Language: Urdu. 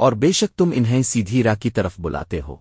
اور بے شک تم انہیں سیدھی راہ کی طرف بلاتے ہو۔